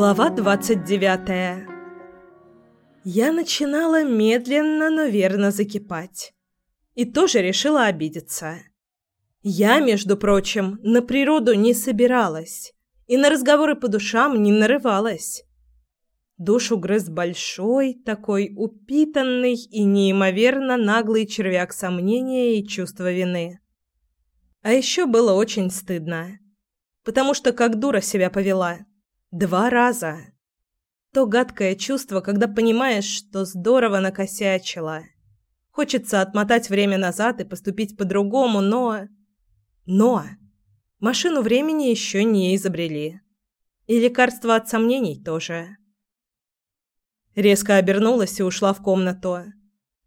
Глава 29 Я начинала медленно, но верно закипать. И тоже решила обидеться. Я, между прочим, на природу не собиралась и на разговоры по душам не нарывалась. Душу грыз большой, такой упитанный и неимоверно наглый червяк сомнения и чувства вины. А еще было очень стыдно, потому что как дура себя повела. Два раза. То гадкое чувство, когда понимаешь, что здорово накосячила. Хочется отмотать время назад и поступить по-другому, но... Но! Машину времени еще не изобрели. И лекарство от сомнений тоже. Резко обернулась и ушла в комнату.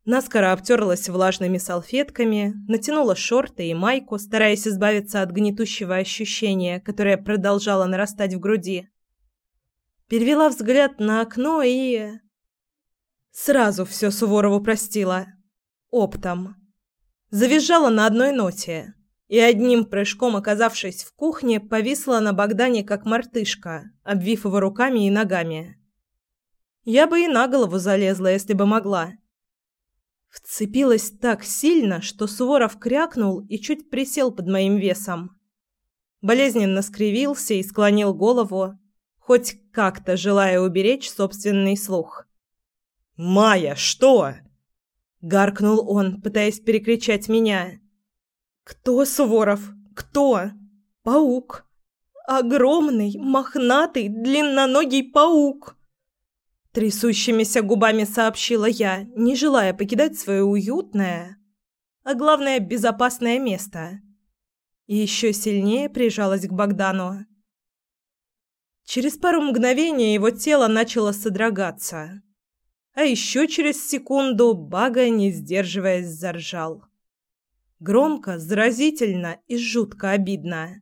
Наскоро обтерлась влажными салфетками, натянула шорты и майку, стараясь избавиться от гнетущего ощущения, которое продолжало нарастать в груди. Перевела взгляд на окно и... Сразу все Суворову простила. Оптом. Завизжала на одной ноте и одним прыжком, оказавшись в кухне, повисла на Богдане как мартышка, обвив его руками и ногами. Я бы и на голову залезла, если бы могла. Вцепилась так сильно, что Суворов крякнул и чуть присел под моим весом. Болезненно скривился и склонил голову, хоть как-то желая уберечь собственный слух. «Майя, что?» — гаркнул он, пытаясь перекричать меня. «Кто Суворов? Кто? Паук. Огромный, мохнатый, длинноногий паук!» Трясущимися губами сообщила я, не желая покидать свое уютное, а главное, безопасное место. И еще сильнее прижалась к Богдану. Через пару мгновений его тело начало содрогаться. А еще через секунду Бага, не сдерживаясь, заржал. Громко, заразительно и жутко обидно.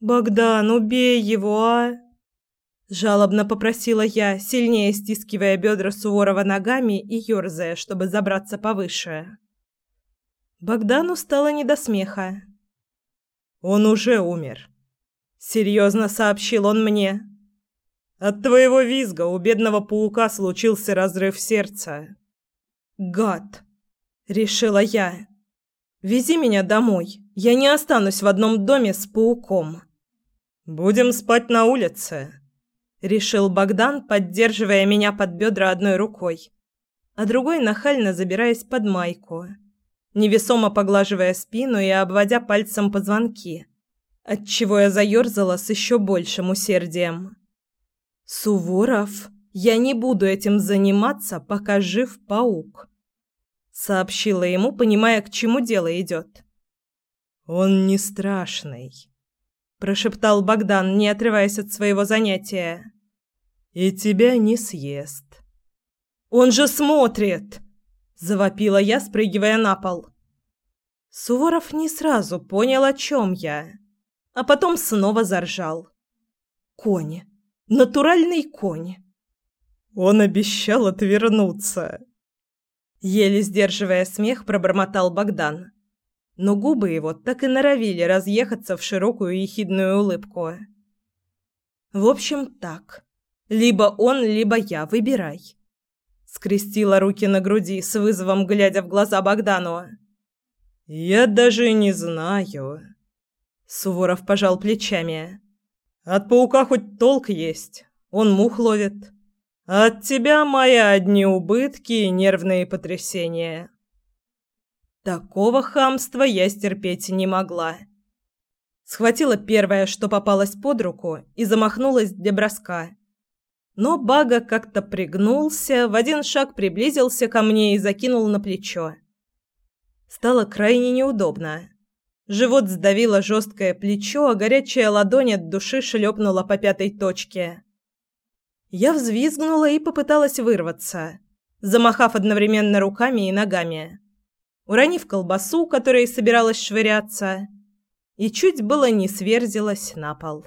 «Богдан, убей его, а!» Жалобно попросила я, сильнее стискивая бедра Суворова ногами и ерзая, чтобы забраться повыше. Богдану стало не до смеха. «Он уже умер», — серьезно сообщил он мне. «От твоего визга у бедного паука случился разрыв сердца». «Гад!» — решила я. «Вези меня домой. Я не останусь в одном доме с пауком». «Будем спать на улице», решил Богдан, поддерживая меня под бедра одной рукой, а другой нахально забираясь под майку, невесомо поглаживая спину и обводя пальцем позвонки, отчего я заерзала с еще большим усердием. «Суворов, я не буду этим заниматься, пока жив паук», сообщила ему, понимая, к чему дело идет. «Он не страшный», прошептал Богдан, не отрываясь от своего занятия. И тебя не съест. Он же смотрит, завопила я, спрыгивая на пол. Суворов не сразу понял, о чем я, а потом снова заржал. Конь. Натуральный конь. Он обещал отвернуться. Еле сдерживая смех, пробормотал Богдан но губы его так и норовили разъехаться в широкую ехидную улыбку. В общем, так. Либо он, либо я, выбирай. Скрестила руки на груди, с вызовом глядя в глаза Богдану. Я даже не знаю. Суворов пожал плечами. От паука хоть толк есть. Он мух ловит. от тебя мои одни убытки и нервные потрясения. Такого хамства я стерпеть не могла. Схватила первое, что попалось под руку, и замахнулась для броска. Но Бага как-то пригнулся, в один шаг приблизился ко мне и закинул на плечо. Стало крайне неудобно. Живот сдавило жесткое плечо, а горячая ладонь от души шлепнула по пятой точке. Я взвизгнула и попыталась вырваться, замахав одновременно руками и ногами уронив колбасу, которой собиралась швыряться, и чуть было не сверзилась на пол.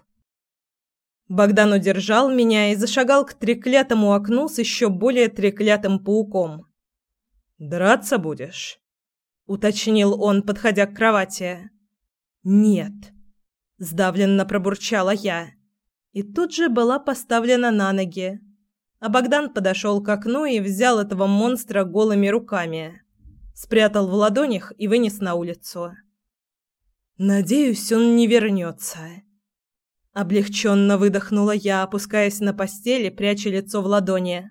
Богдан удержал меня и зашагал к треклятому окну с еще более треклятым пауком. «Драться будешь?» — уточнил он, подходя к кровати. «Нет», — сдавленно пробурчала я. и тут же была поставлена на ноги. А Богдан подошел к окну и взял этого монстра голыми руками, спрятал в ладонях и вынес на улицу. «Надеюсь, он не вернется». Облегченно выдохнула я, опускаясь на постели, пряча лицо в ладони.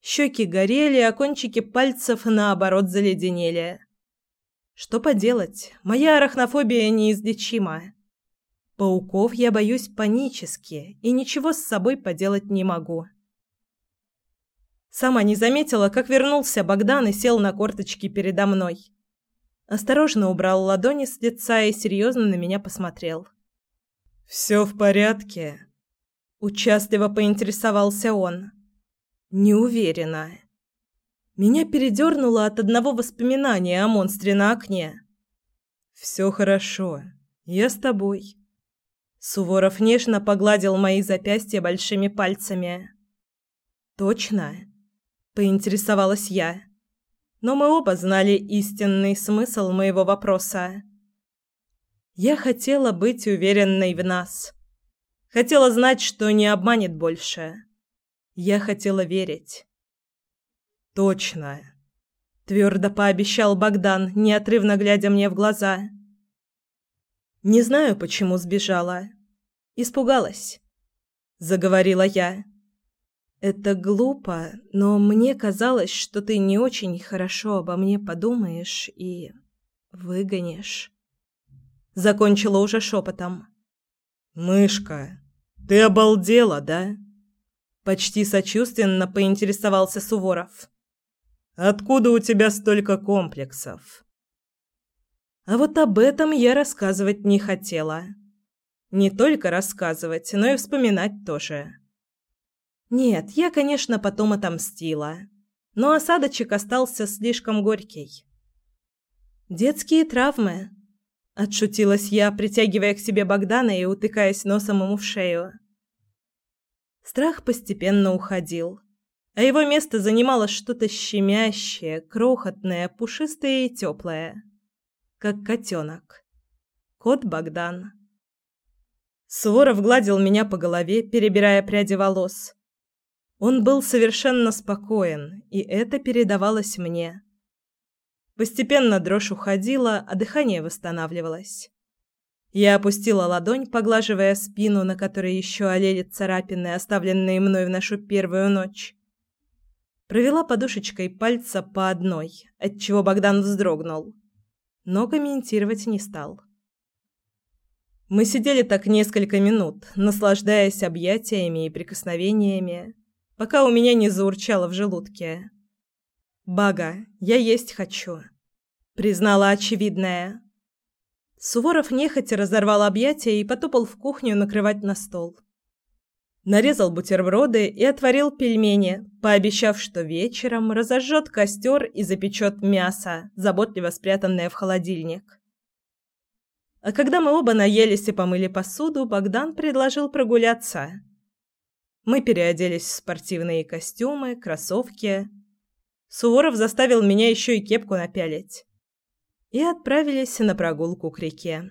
Щеки горели, а кончики пальцев, наоборот, заледенели. Что поделать, моя арахнофобия неизлечима. Пауков я боюсь панически и ничего с собой поделать не могу. Сама не заметила, как вернулся Богдан и сел на корточки передо мной. Осторожно убрал ладони с лица и серьезно на меня посмотрел. «Все в порядке?» Участливо поинтересовался он. «Не уверена». Меня передернуло от одного воспоминания о монстре на окне. «Все хорошо. Я с тобой». Суворов нежно погладил мои запястья большими пальцами. «Точно?» – поинтересовалась я. Но мы оба знали истинный смысл моего вопроса. Я хотела быть уверенной в нас. Хотела знать, что не обманет больше. Я хотела верить. Точно. Твердо пообещал Богдан, неотрывно глядя мне в глаза. Не знаю, почему сбежала. Испугалась. Заговорила я. Это глупо, но мне казалось, что ты не очень хорошо обо мне подумаешь и выгонишь. Закончила уже шепотом. Мышка, ты обалдела, да? Почти сочувственно поинтересовался Суворов. Откуда у тебя столько комплексов? А вот об этом я рассказывать не хотела. Не только рассказывать, но и вспоминать тоже. Нет, я, конечно, потом отомстила, но осадочек остался слишком горький. Детские травмы, отшутилась я, притягивая к себе Богдана и утыкаясь носом ему в шею. Страх постепенно уходил а его место занимало что-то щемящее, крохотное, пушистое и теплое, как котенок. Кот Богдан. Суворов гладил меня по голове, перебирая пряди волос. Он был совершенно спокоен, и это передавалось мне. Постепенно дрожь уходила, а дыхание восстанавливалось. Я опустила ладонь, поглаживая спину, на которой еще олели царапины, оставленные мной в нашу первую ночь. Провела подушечкой пальца по одной, отчего Богдан вздрогнул, но комментировать не стал. Мы сидели так несколько минут, наслаждаясь объятиями и прикосновениями, пока у меня не заурчало в желудке. «Бага, я есть хочу», — признала очевидное. Суворов нехотя разорвал объятия и потопал в кухню накрывать на стол нарезал бутерброды и отварил пельмени, пообещав, что вечером разожжет костер и запечет мясо, заботливо спрятанное в холодильник. А когда мы оба наелись и помыли посуду, Богдан предложил прогуляться. Мы переоделись в спортивные костюмы, кроссовки. Суворов заставил меня еще и кепку напялить. И отправились на прогулку к реке.